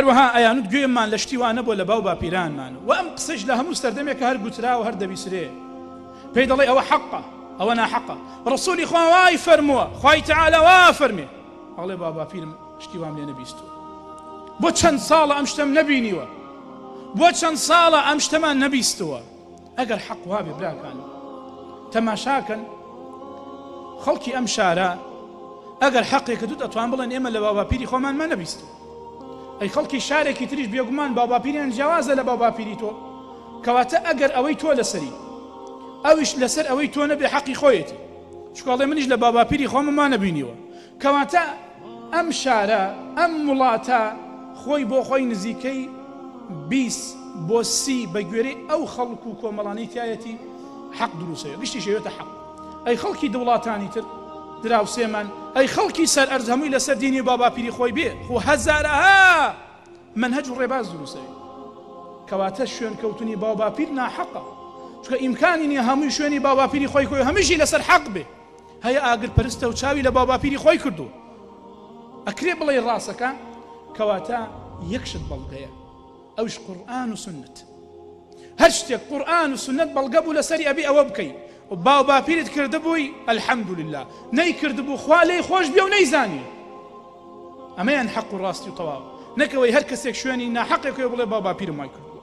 هەروەها ئەیانوت گوێمان لە شتی وا نەبووە لە باو باپیرانمان و ئەم قسەیش لە هەموو سەردەمێکە هەر گوترا و هەر دەبیسرێ پێی دەڵێ ئەوە حەقە ئەوە ناحەقە ڕسوولی خوا وای فەرمووە خوای تەعالا وا فەرمێ ئەڵێ با باپیرم شتی وام لێ نەبیستووە بۆ چەند ساڵە ئەم شتەم نەبینیوە بۆ چەند ساڵە ئەم شتەمان نەبیستووە ئەگەر حەق وابێ براکان تەماشاکەن خەڵکی ئەم شارە ئەگەر حەقێکتوت ئەتوان بڵێن ئێمە لە باوباپیری خۆمانمە نەبیست ئەی خەڵکی شارێکی تریش بێگومان باوباپیریان جیاوازە لە باوباپیری تۆ کەواتە ئەگەر ئەوەی تۆ لەسەری ئەویش لەسەر ئەوەی تۆ نەبێ حەقی خۆیەتی چکڵێ منیش لە باوباپیری خۆممانە بینیوە کەواتە ئەم شارە، ئەم وڵاتە خۆی بۆ خۆی نزیکەی بیست بۆ سی بە گوێرەی ئەو خەڵک و کۆمەڵانەی تیایەتی حەق دروسەوێ گشتیش ئەوێتە حەق. ئەی خەڵکی دوڵاتانی تر دراوسێمان، ئەی خەڵکی سەر ئەرز هەمووی لەسەر دینی باباپیری خۆی بێ خو هەزارەها مەنهەج و ڕێباز دروسەوێ. کەواتە شوێنکەوتنی باوباپیر ناحەقە. چونکە ئیمکانی نیە هەمووی شوێنی باوباپیری خۆی کۆی هەمیشی لەسەر حەق بێ. هەیە ئاگر پەرستە و چاوی لە باوباپیری خۆی کردووە ئەکرێ بڵێی ڕاستەکا کەواتە یەک شت بەڵگەیە ئەوش قورئان و سنت هەر شتێک قورآن و سنت بەڵگە بوو لەسەری ئەبی ئەوە بکەی و باو باپیرت کردبووی الحمد لله نەی کردبوو خوا لێی خۆش بێ و نەیزانی ئەمەیان حەق و ڕاستی و تەواو نەکەوەی هەر کەسێک شوێنی ناحەقێکێ بڵێ باو باپیرم وای کردووە